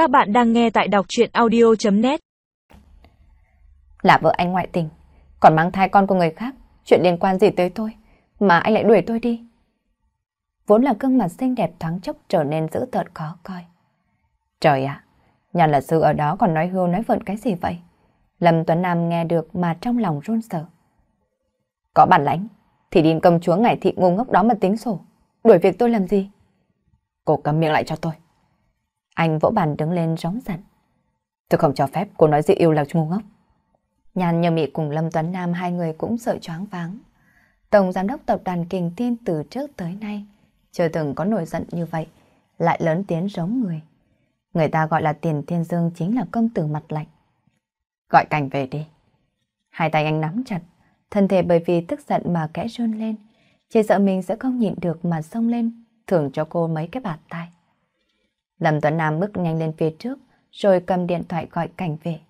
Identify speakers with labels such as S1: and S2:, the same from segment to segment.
S1: Các bạn đang nghe tại đọc chuyện audio.net
S2: Là vợ anh ngoại tình, còn mang thai con của người khác, chuyện liên quan gì tới tôi, mà anh lại đuổi tôi đi. Vốn là gương mặt xinh đẹp thoáng chốc trở nên dữ tợn khó coi. Trời ạ, nhà là sư ở đó còn nói hưu nói vợn cái gì vậy? Lâm Tuấn Nam nghe được mà trong lòng run sợ. Có bản lãnh, thì đi công chúa ngải thị ngu ngốc đó mà tính sổ. Đuổi việc tôi làm gì? Cô cầm miệng lại cho tôi. Anh vỗ bàn đứng lên rống giận. Tôi không cho phép cô nói gì yêu là ngu ngốc. Nhàn nhờ mị cùng Lâm Tuấn Nam hai người cũng sợ choáng váng. Tổng giám đốc tập đoàn Kình Tiên từ trước tới nay chưa từng có nổi giận như vậy, lại lớn tiếng giống người. Người ta gọi là tiền thiên dương chính là công tử mặt lạnh. Gọi cảnh về đi. Hai tay anh nắm chặt, thân thể bởi vì tức giận mà kẽ run lên. Chỉ sợ mình sẽ không nhịn được mà xông lên, thưởng cho cô mấy cái bạt tay. Lâm Tuấn Nam bước nhanh lên phía trước, rồi cầm điện thoại gọi cảnh về.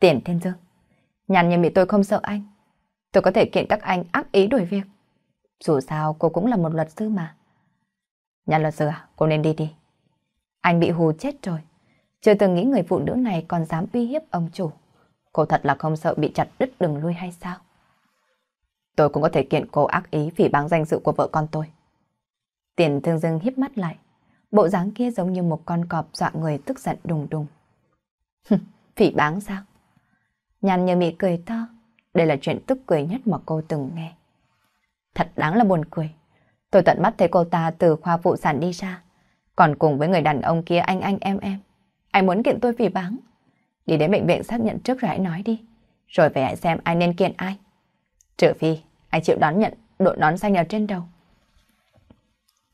S2: Tiền Thiên Dương, nhàn như bị tôi không sợ anh. Tôi có thể kiện các anh ác ý đuổi việc. Dù sao cô cũng là một luật sư mà. Nhà luật sư à, cô nên đi đi. Anh bị hù chết rồi. Chưa từng nghĩ người phụ nữ này còn dám uy hiếp ông chủ. Cô thật là không sợ bị chặt đứt đường lui hay sao? Tôi cũng có thể kiện cô ác ý vì báng danh dự của vợ con tôi. Tiền thương dương hiếp mắt lại. Bộ dáng kia giống như một con cọp dọa người tức giận đùng đùng. Phỉ báng sao? Nhàn như mị cười to. Đây là chuyện tức cười nhất mà cô từng nghe. Thật đáng là buồn cười. Tôi tận mắt thấy cô ta từ khoa phụ sản đi ra. Còn cùng với người đàn ông kia anh anh em em. Anh muốn kiện tôi phỉ báng. Đi đến bệnh viện xác nhận trước rồi hãy nói đi. Rồi về hãy xem ai nên kiện ai. Trừ phi, anh chịu đón nhận đội nón xanh ở trên đầu.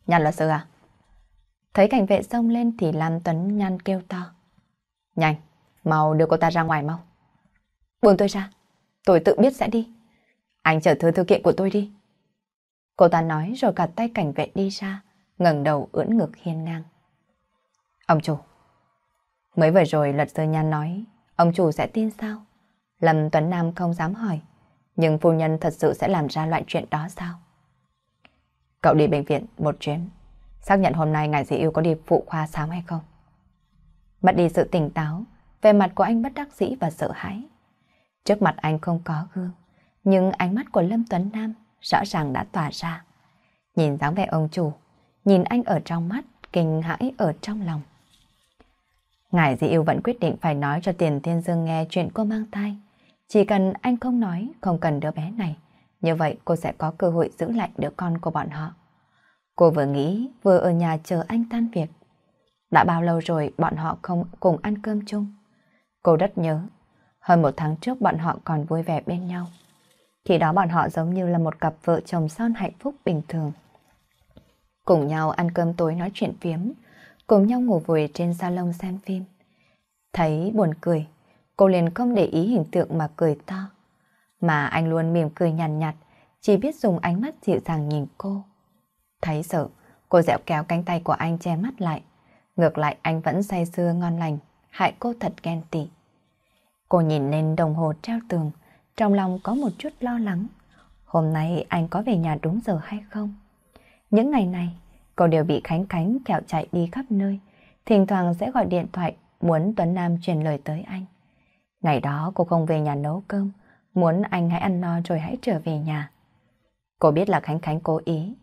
S2: Nhàn luật sư à? Thấy cảnh vệ xông lên thì Lan Tuấn nhăn kêu to. Nhanh, mau đưa cô ta ra ngoài mau. Buông tôi ra, tôi tự biết sẽ đi. Anh chở thư thư kiện của tôi đi. Cô ta nói rồi cả tay cảnh vệ đi ra, ngẩng đầu ưỡn ngực hiên ngang. Ông chủ. Mới vừa rồi luật sư nhan nói, ông chủ sẽ tin sao? Lâm Tuấn Nam không dám hỏi, nhưng phu nhân thật sự sẽ làm ra loại chuyện đó sao? Cậu đi bệnh viện một chuyến, xác nhận hôm nay ngài dị yêu có đi phụ khoa sáng hay không. Mất đi sự tỉnh táo, về mặt của anh bất đắc dĩ và sợ hãi. Trước mặt anh không có gương, nhưng ánh mắt của Lâm Tuấn Nam rõ ràng đã tỏa ra. Nhìn dáng vẻ ông chủ, nhìn anh ở trong mắt, kinh hãi ở trong lòng. Ngài dị yêu vẫn quyết định phải nói cho tiền thiên dương nghe chuyện cô mang thai. Chỉ cần anh không nói, không cần đứa bé này, như vậy cô sẽ có cơ hội giữ lại đứa con của bọn họ. Cô vừa nghĩ, vừa ở nhà chờ anh tan việc. Đã bao lâu rồi bọn họ không cùng ăn cơm chung. Cô rất nhớ, hơn một tháng trước bọn họ còn vui vẻ bên nhau. Khi đó bọn họ giống như là một cặp vợ chồng son hạnh phúc bình thường. Cùng nhau ăn cơm tối nói chuyện phiếm, cùng nhau ngủ vùi trên salon xem phim. Thấy buồn cười, cô liền không để ý hình tượng mà cười to. Mà anh luôn mỉm cười nhàn nhạt, nhạt, chỉ biết dùng ánh mắt dịu dàng nhìn cô. Thấy sợ, cô dẹo kéo cánh tay của anh che mắt lại. Ngược lại anh vẫn say sưa ngon lành, hại cô thật ghen tị. Cô nhìn lên đồng hồ treo tường, trong lòng có một chút lo lắng. Hôm nay anh có về nhà đúng giờ hay không? Những ngày này, cô đều bị Khánh Khánh kẹo chạy đi khắp nơi. Thỉnh thoảng sẽ gọi điện thoại muốn Tuấn Nam truyền lời tới anh. Ngày đó cô không về nhà nấu cơm, muốn anh hãy ăn no rồi hãy trở về nhà. Cô biết là Khánh Khánh cố ý,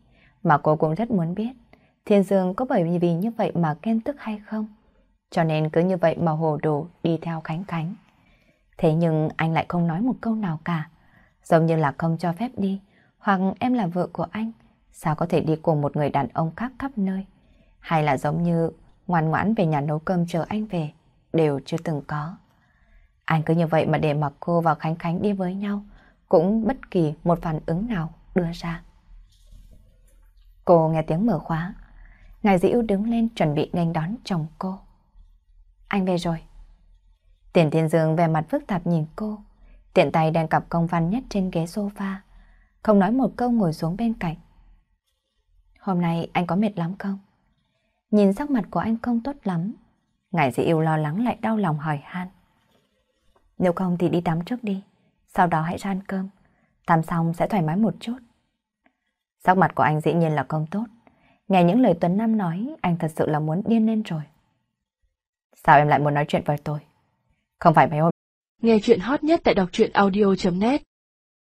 S2: mà cô cũng rất muốn biết Thiên Dương có bởi vì như vậy mà ghen tức hay không. Cho nên cứ như vậy mà hồ đồ đi theo Khánh Khánh. Thế nhưng anh lại không nói một câu nào cả. Giống như là không cho phép đi, hoặc em là vợ của anh, sao có thể đi cùng một người đàn ông khác khắp nơi. Hay là giống như ngoan ngoãn về nhà nấu cơm chờ anh về, đều chưa từng có. Anh cứ như vậy mà để mặc cô và Khánh Khánh đi với nhau, cũng bất kỳ một phản ứng nào đưa ra. Cô nghe tiếng mở khóa. Ngài dĩ đứng lên chuẩn bị nghênh đón chồng cô. Anh về rồi. Tiền Thiên Dương về mặt phức tạp nhìn cô, tiện tay đem cặp công văn nhất trên ghế sofa, không nói một câu ngồi xuống bên cạnh. Hôm nay anh có mệt lắm không? Nhìn sắc mặt của anh không tốt lắm, ngài dĩ yêu lo lắng lại đau lòng hỏi han. Nếu không thì đi tắm trước đi, sau đó hãy ra ăn cơm, tắm xong sẽ thoải mái một chút. Sắc mặt của anh dĩ nhiên là không tốt. Nghe những lời Tuấn Nam nói, anh thật sự là muốn điên lên rồi. Sao em lại muốn nói chuyện với tôi? Không phải mấy hôm
S1: Nghe chuyện hot nhất tại đọc truyện audio.net